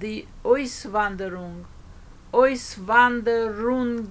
die Auswanderung, Auswanderungen,